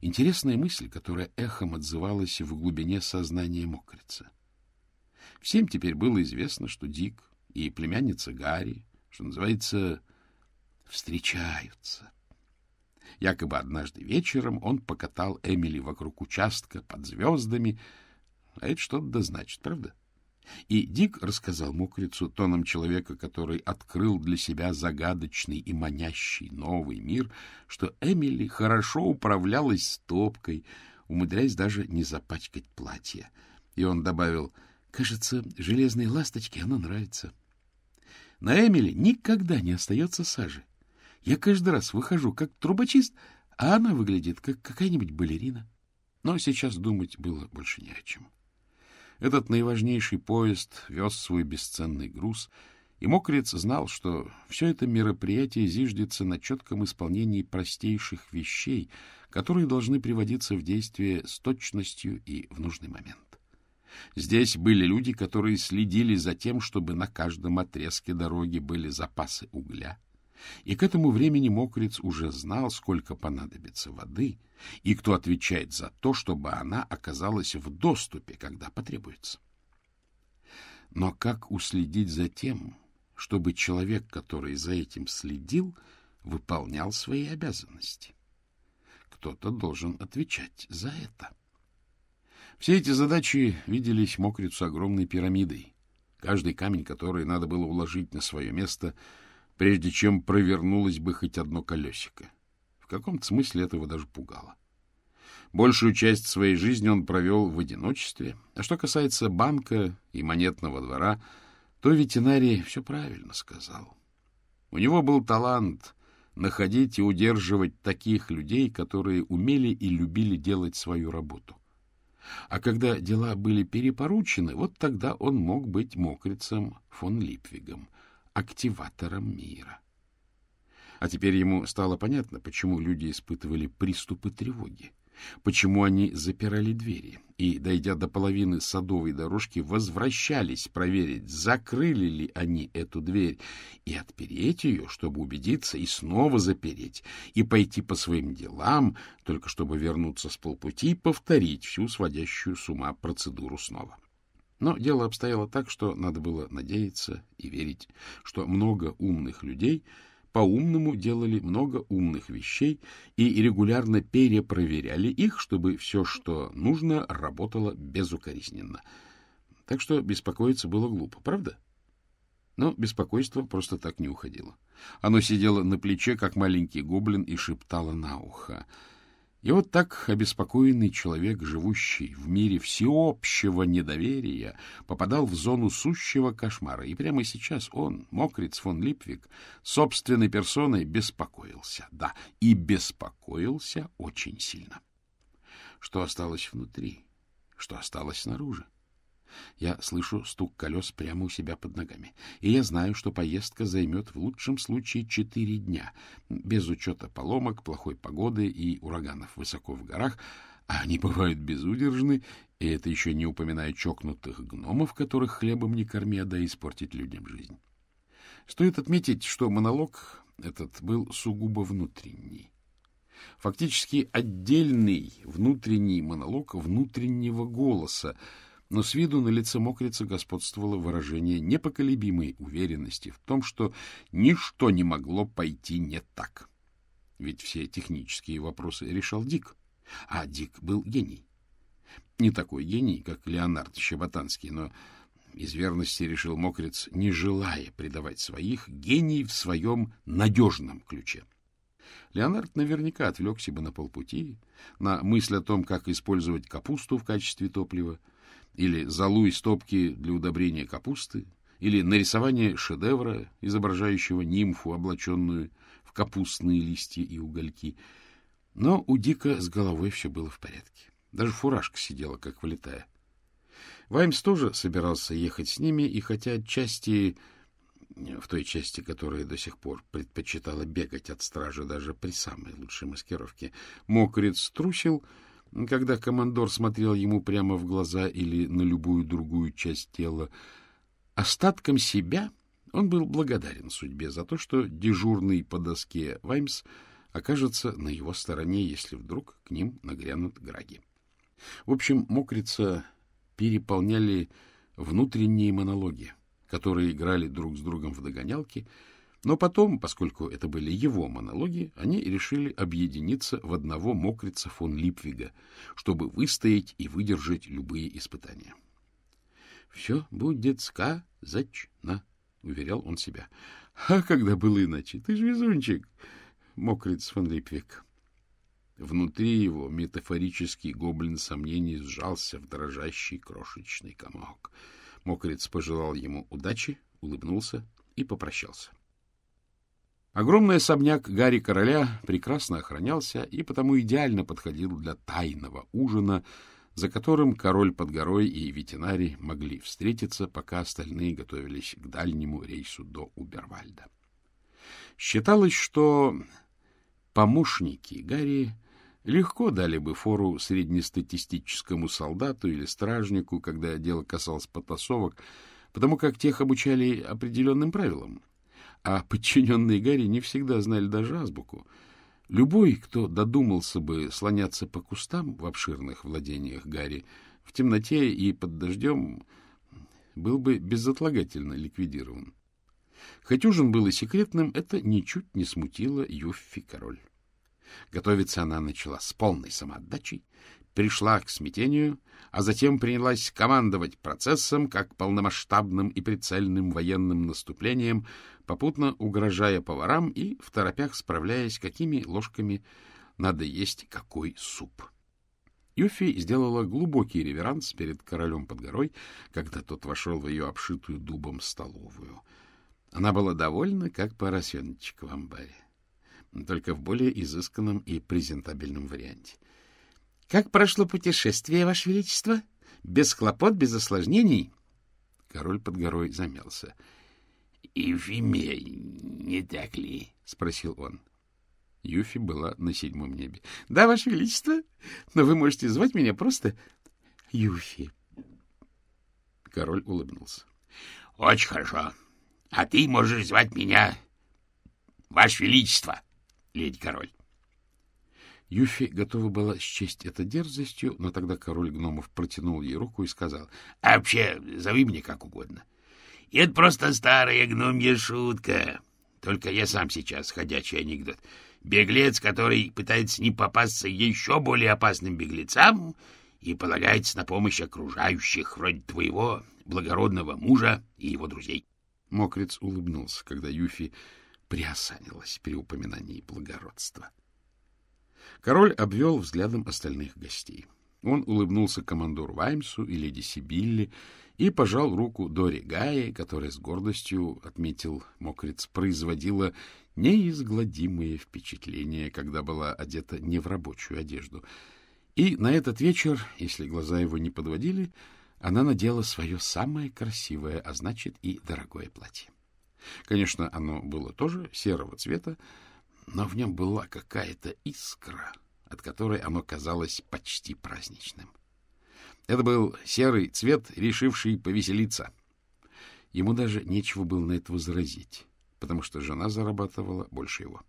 Интересная мысль, которая эхом отзывалась в глубине сознания мокрица. Всем теперь было известно, что Дик и племянница Гарри, что называется, встречаются. Якобы однажды вечером он покатал Эмили вокруг участка под звездами. А это что-то да значит, правда? И Дик рассказал мокрицу тоном человека, который открыл для себя загадочный и манящий новый мир, что Эмили хорошо управлялась стопкой, умудряясь даже не запачкать платье. И он добавил, кажется, железной ласточке оно нравится. На Эмили никогда не остается сажи. Я каждый раз выхожу как трубочист, а она выглядит как какая-нибудь балерина. Но сейчас думать было больше не о чем. Этот наиважнейший поезд вез свой бесценный груз, и Мокрец знал, что все это мероприятие зиждется на четком исполнении простейших вещей, которые должны приводиться в действие с точностью и в нужный момент. Здесь были люди, которые следили за тем, чтобы на каждом отрезке дороги были запасы угля, и к этому времени мокрец уже знал, сколько понадобится воды, и кто отвечает за то, чтобы она оказалась в доступе, когда потребуется. Но как уследить за тем, чтобы человек, который за этим следил, выполнял свои обязанности? Кто-то должен отвечать за это. Все эти задачи виделись мокрицу огромной пирамидой. Каждый камень, который надо было уложить на свое место — прежде чем провернулось бы хоть одно колесико. каком-то смысле это его даже пугало. Большую часть своей жизни он провел в одиночестве. А что касается банка и монетного двора, то ветеринарий все правильно сказал. У него был талант находить и удерживать таких людей, которые умели и любили делать свою работу. А когда дела были перепоручены, вот тогда он мог быть мокрицем фон Липвигом, активатором мира. А теперь ему стало понятно, почему люди испытывали приступы тревоги, почему они запирали двери и, дойдя до половины садовой дорожки, возвращались проверить, закрыли ли они эту дверь, и отпереть ее, чтобы убедиться, и снова запереть, и пойти по своим делам, только чтобы вернуться с полпути и повторить всю сводящую с ума процедуру снова. Но дело обстояло так, что надо было надеяться и верить, что много умных людей — по-умному делали много умных вещей и регулярно перепроверяли их, чтобы все, что нужно, работало безукоризненно. Так что беспокоиться было глупо, правда? Но беспокойство просто так не уходило. Оно сидело на плече, как маленький гоблин, и шептало на ухо — и вот так обеспокоенный человек, живущий в мире всеобщего недоверия, попадал в зону сущего кошмара. И прямо сейчас он, мокриц фон Липвик, собственной персоной беспокоился. Да, и беспокоился очень сильно. Что осталось внутри? Что осталось снаружи? Я слышу стук колес прямо у себя под ногами. И я знаю, что поездка займет в лучшем случае четыре дня, без учета поломок, плохой погоды и ураганов высоко в горах, а они бывают безудержны, и это еще не упоминая чокнутых гномов, которых хлебом не корми, а да испортить людям жизнь. Стоит отметить, что монолог этот был сугубо внутренний. Фактически отдельный внутренний монолог внутреннего голоса, но с виду на лице мокрицы господствовало выражение непоколебимой уверенности в том, что ничто не могло пойти не так. Ведь все технические вопросы решал Дик, а Дик был гений. Не такой гений, как Леонард Щеботанский, но из верности решил мокрец, не желая предавать своих гений в своем надежном ключе. Леонард наверняка отвлекся бы на полпути, на мысль о том, как использовать капусту в качестве топлива, или золу из стопки для удобрения капусты, или нарисование шедевра, изображающего нимфу, облаченную в капустные листья и угольки. Но у Дика с головой все было в порядке. Даже фуражка сидела, как влетая. Ваймс тоже собирался ехать с ними, и хотя отчасти, в той части, которая до сих пор предпочитала бегать от стражи даже при самой лучшей маскировке, мокрец трусил, когда командор смотрел ему прямо в глаза или на любую другую часть тела, остатком себя он был благодарен судьбе за то, что дежурный по доске Ваймс окажется на его стороне, если вдруг к ним нагрянут граги. В общем, мокрица переполняли внутренние монологи, которые играли друг с другом в догонялки — но потом, поскольку это были его монологи, они решили объединиться в одного мокрица фон Липвига, чтобы выстоять и выдержать любые испытания. — Все будет сказочно, — уверял он себя. — А когда было иначе? Ты же везунчик, мокриц фон Липвиг. Внутри его метафорический гоблин сомнений сжался в дрожащий крошечный комок. Мокриц пожелал ему удачи, улыбнулся и попрощался. — Огромный особняк Гарри Короля прекрасно охранялся и потому идеально подходил для тайного ужина, за которым король под горой и ветеринарий могли встретиться, пока остальные готовились к дальнему рейсу до Убервальда. Считалось, что помощники Гарри легко дали бы фору среднестатистическому солдату или стражнику, когда дело касалось потасовок, потому как тех обучали определенным правилам — а подчиненные Гарри не всегда знали даже азбуку. Любой, кто додумался бы слоняться по кустам в обширных владениях Гарри в темноте и под дождем, был бы безотлагательно ликвидирован. Хоть ужин был и секретным, это ничуть не смутило Юффи Король. Готовиться она начала с полной самоотдачей, пришла к смятению, а затем принялась командовать процессом как полномасштабным и прицельным военным наступлением, попутно угрожая поварам и в торопях справляясь, какими ложками надо есть какой суп. Юфи сделала глубокий реверанс перед королем под горой, когда тот вошел в ее обшитую дубом столовую. Она была довольна, как поросеночек в амбаре, только в более изысканном и презентабельном варианте. — Как прошло путешествие, Ваше Величество? Без хлопот, без осложнений? Король под горой замялся. — Ефимия, не так ли? — спросил он. Юфи была на седьмом небе. — Да, Ваше Величество, но вы можете звать меня просто Юфи. Король улыбнулся. — Очень хорошо. А ты можешь звать меня Ваше Величество, леди король. Юфи готова была счесть это дерзостью, но тогда король гномов протянул ей руку и сказал, — вообще, зови меня как угодно. Это просто старая гномья шутка. Только я сам сейчас ходячий анекдот. Беглец, который пытается не попасться еще более опасным беглецам и полагается на помощь окружающих, вроде твоего благородного мужа и его друзей. Мокрец улыбнулся, когда Юфи приосанилась при упоминании благородства. Король обвел взглядом остальных гостей. Он улыбнулся командору Ваймсу и леди Сибилле и пожал руку Дори Гае, которая с гордостью, отметил Мокрец, производила неизгладимые впечатления, когда была одета не в рабочую одежду. И на этот вечер, если глаза его не подводили, она надела свое самое красивое, а значит и дорогое платье. Конечно, оно было тоже серого цвета, но в нем была какая-то искра, от которой оно казалось почти праздничным. Это был серый цвет, решивший повеселиться. Ему даже нечего было на это возразить, потому что жена зарабатывала больше его.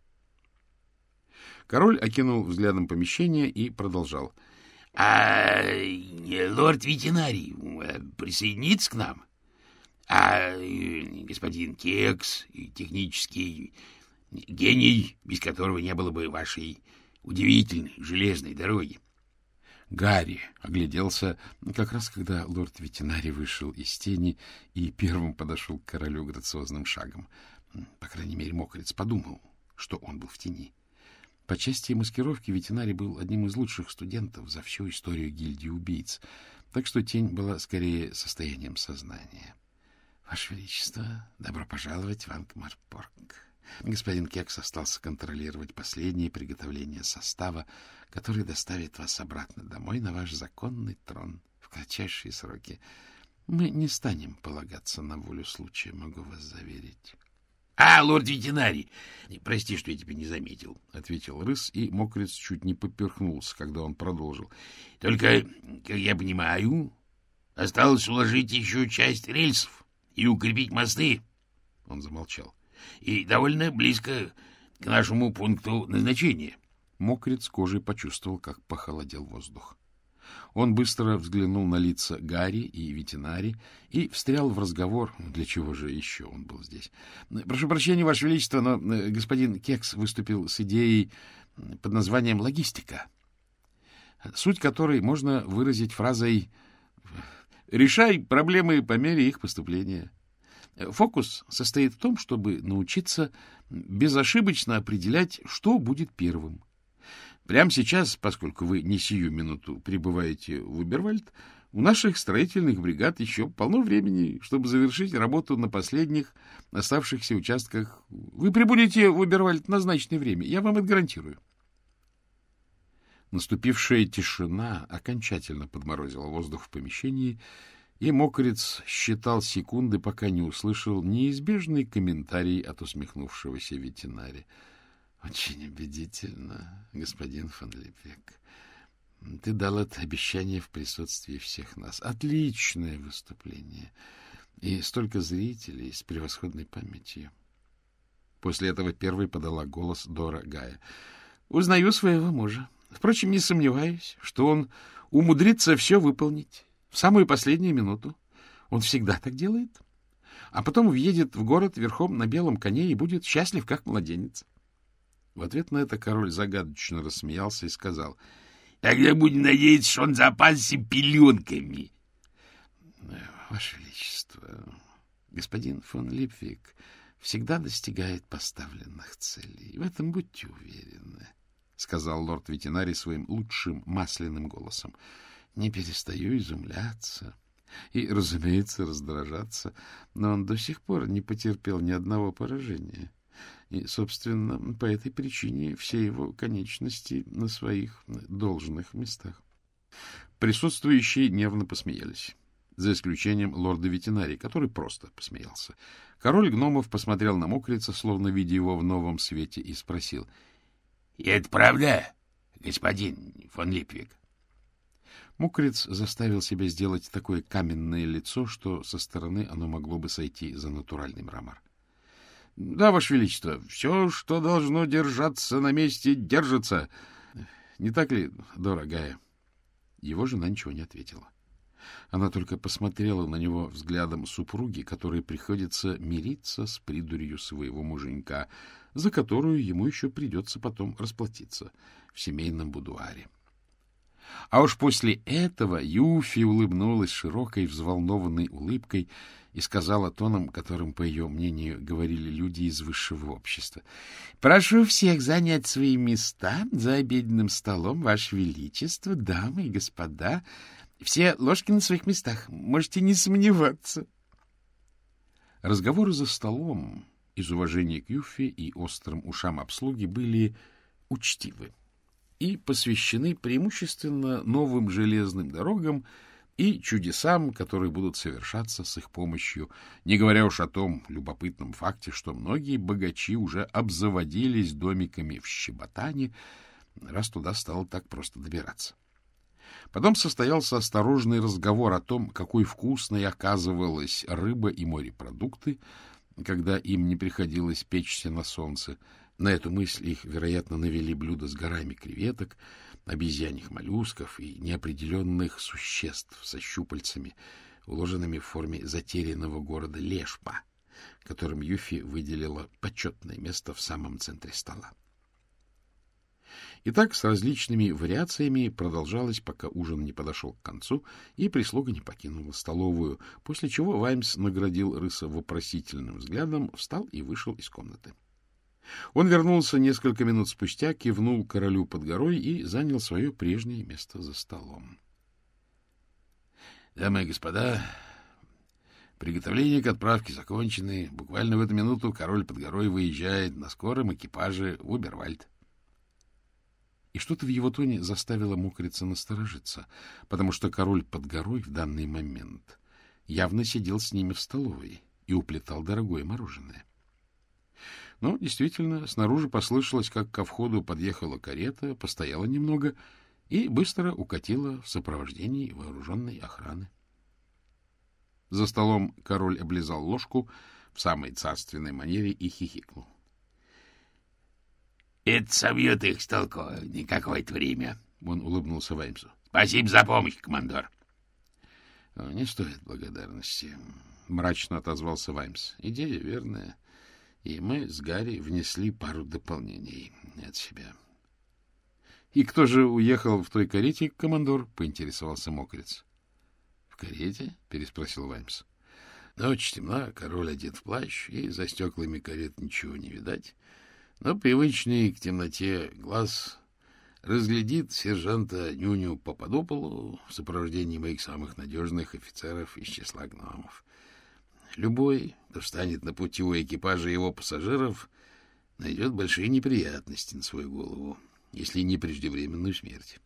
Король окинул взглядом помещение и продолжал. — А лорд ветеринарий присоединится к нам? А господин Кекс, технический Гений, без которого не было бы вашей удивительной железной дороги. Гарри огляделся, как раз когда лорд-ветеринарий вышел из тени и первым подошел к королю грациозным шагом. По крайней мере, мокрец подумал, что он был в тени. По части маскировки ветеринарий был одним из лучших студентов за всю историю гильдии убийц, так что тень была скорее состоянием сознания. — Ваше Величество, добро пожаловать в Ангмарпорг. Господин Кекс остался контролировать последние приготовления состава, который доставит вас обратно домой на ваш законный трон в кратчайшие сроки. Мы не станем полагаться на волю случая, могу вас заверить. — А, лорд ветеринарий, прости, что я тебя не заметил, — ответил рыс, и мокрец чуть не поперхнулся, когда он продолжил. — Только, как я понимаю, осталось уложить еще часть рельсов и укрепить мосты. Он замолчал. — и довольно близко к нашему пункту назначения. Мокрец кожей почувствовал, как похолодел воздух. Он быстро взглянул на лица Гарри и Ветинари и встрял в разговор. Для чего же еще он был здесь? — Прошу прощения, Ваше Величество, но э, господин Кекс выступил с идеей под названием «логистика», суть которой можно выразить фразой «решай проблемы по мере их поступления». Фокус состоит в том, чтобы научиться безошибочно определять, что будет первым. Прямо сейчас, поскольку вы не сию минуту прибываете в Убервальд, у наших строительных бригад еще полно времени, чтобы завершить работу на последних оставшихся участках. Вы прибудете в Убервальд в назначенное время, я вам это гарантирую. Наступившая тишина окончательно подморозила воздух в помещении, и мокрец считал секунды, пока не услышал неизбежный комментарий от усмехнувшегося ветеринари. — Очень убедительно, господин фон Липвек. Ты дал это обещание в присутствии всех нас. Отличное выступление. И столько зрителей с превосходной памятью. После этого первой подала голос Дора Гая. — Узнаю своего мужа. Впрочем, не сомневаюсь, что он умудрится все выполнить. В самую последнюю минуту. Он всегда так делает. А потом въедет в город верхом на белом коне и будет счастлив, как младенец. В ответ на это король загадочно рассмеялся и сказал, — Тогда будем надеяться, что он запасся пеленками. — Ваше Величество, господин фон Липвик всегда достигает поставленных целей. В этом будьте уверены, — сказал лорд-ветеринарий своим лучшим масляным голосом. — Не перестаю изумляться и, разумеется, раздражаться, но он до сих пор не потерпел ни одного поражения. И, собственно, по этой причине все его конечности на своих должных местах. Присутствующие нервно посмеялись, за исключением лорда-ветеринария, который просто посмеялся. Король гномов посмотрел на мокрица, словно видя его в новом свете, и спросил. — это правда, господин фон Липвик? Мокриц заставил себя сделать такое каменное лицо, что со стороны оно могло бы сойти за натуральный мрамор. — Да, Ваше Величество, все, что должно держаться на месте, держится. Не так ли, дорогая? Его жена ничего не ответила. Она только посмотрела на него взглядом супруги, которой приходится мириться с придурью своего муженька, за которую ему еще придется потом расплатиться в семейном будуаре. А уж после этого Юфи улыбнулась широкой, взволнованной улыбкой и сказала тоном, которым, по ее мнению, говорили люди из высшего общества. — Прошу всех занять свои места за обеденным столом, Ваше Величество, дамы и господа. Все ложки на своих местах, можете не сомневаться. Разговоры за столом из уважения к Юфе и острым ушам обслуги были учтивы и посвящены преимущественно новым железным дорогам и чудесам, которые будут совершаться с их помощью, не говоря уж о том любопытном факте, что многие богачи уже обзаводились домиками в Щеботане, раз туда стало так просто добираться. Потом состоялся осторожный разговор о том, какой вкусной оказывалась рыба и морепродукты, когда им не приходилось печься на солнце, на эту мысль их, вероятно, навели блюда с горами креветок, обезьяньих моллюсков и неопределенных существ со щупальцами, уложенными в форме затерянного города Лешпа, которым Юфи выделила почетное место в самом центре стола. И так с различными вариациями продолжалось, пока ужин не подошел к концу, и прислуга не покинула столовую, после чего Ваймс наградил рыса вопросительным взглядом, встал и вышел из комнаты. Он вернулся несколько минут спустя, кивнул королю под горой и занял свое прежнее место за столом. — Дамы и господа, приготовления к отправке закончены. Буквально в эту минуту король под горой выезжает на скором экипаже в Убервальд. И что-то в его тоне заставило мокрица насторожиться, потому что король под горой в данный момент явно сидел с ними в столовой и уплетал дорогое мороженое. — но действительно, снаружи послышалось, как ко входу подъехала карета, постояла немного и быстро укатила в сопровождении вооруженной охраны. За столом король облизал ложку в самой царственной манере и хихикнул. — Это собьет их с толку не какое-то время, — он улыбнулся Ваймсу. — Спасибо за помощь, командор. — Не стоит благодарности, — мрачно отозвался Ваймс. — Идея верная и мы с Гарри внесли пару дополнений от себя. — И кто же уехал в той карете, командор? — поинтересовался Мокрец. — В карете? — переспросил Ваймс. — Ночь темна, король одет в плащ, и за стеклами карет ничего не видать. Но привычный к темноте глаз разглядит сержанта Нюню Пападополу в сопровождении моих самых надежных офицеров из числа гномов. Любой, кто встанет на пути у экипажа его пассажиров, найдет большие неприятности на свою голову, если не преждевременную смерть.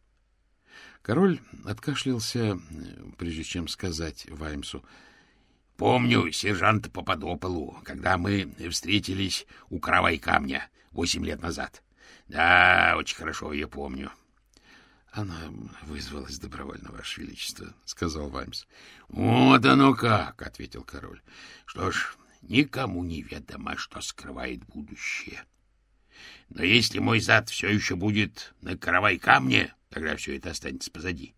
Король откашлялся, прежде чем сказать Ваймсу. — Помню сержанта Попадополу, когда мы встретились у Кровай камня восемь лет назад. Да, очень хорошо я помню. — Она вызвалась добровольно, Ваше Величество, — сказал Ваймс. — Вот оно как, — ответил король. — Что ж, никому не ведомо, что скрывает будущее. Но если мой зад все еще будет на каравай камне, тогда все это останется позади,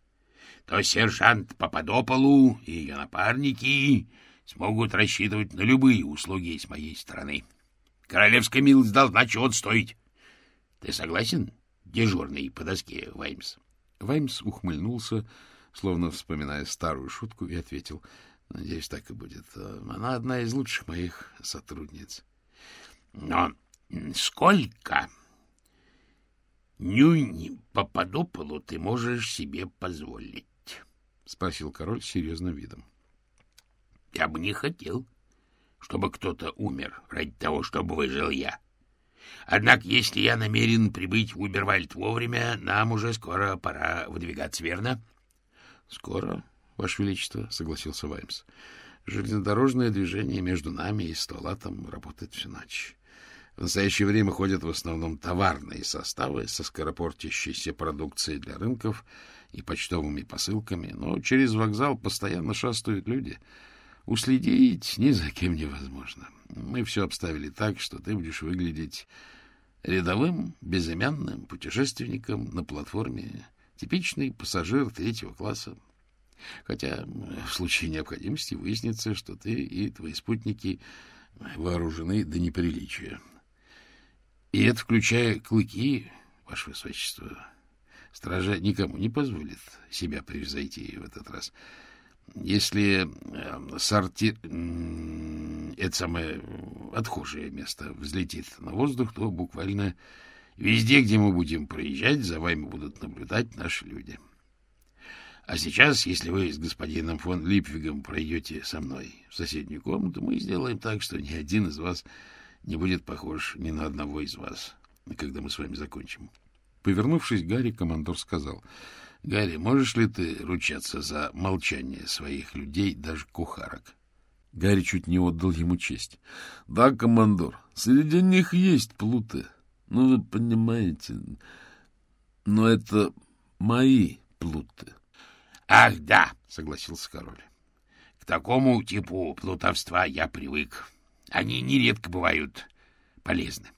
то сержант Пападополу и ее напарники смогут рассчитывать на любые услуги с моей стороны. Королевская милость должна чего стоить. Ты согласен? — дежурный по доске, Ваймс. Ваймс ухмыльнулся, словно вспоминая старую шутку, и ответил, — Надеюсь, так и будет. Она одна из лучших моих сотрудниц. Но сколько нюнь по подополу ты можешь себе позволить? — спросил король серьезным видом. — Я бы не хотел, чтобы кто-то умер ради того, чтобы выжил я. Однако, если я намерен прибыть в Убервальд вовремя, нам уже скоро пора выдвигаться, верно? — Скоро, Ваше Величество, — согласился Ваймс. — Железнодорожное движение между нами и Столатом работает всю ночь. В настоящее время ходят в основном товарные составы со скоропортящейся продукцией для рынков и почтовыми посылками, но через вокзал постоянно шастают люди. Уследить ни за кем невозможно. Мы все обставили так, что ты будешь выглядеть рядовым, безымянным путешественником на платформе, типичный пассажир третьего класса. Хотя в случае необходимости выяснится, что ты и твои спутники вооружены до неприличия. И это включая клыки, ваше высочество. Стража никому не позволит себя превзойти в этот раз. Если э, сорти... это самое отхожее место взлетит на воздух, то буквально везде, где мы будем проезжать, за вами будут наблюдать наши люди. А сейчас, если вы с господином фон Липвигом пройдете со мной в соседнюю комнату, мы сделаем так, что ни один из вас не будет похож ни на одного из вас, когда мы с вами закончим. Повернувшись, Гарри, командор сказал, — Гарри, можешь ли ты ручаться за молчание своих людей, даже кухарок? Гарри чуть не отдал ему честь. — Да, командор, среди них есть плуты. Ну, вы понимаете, но это мои плуты. — Ах, да, — согласился король. — К такому типу плутовства я привык. Они нередко бывают полезны.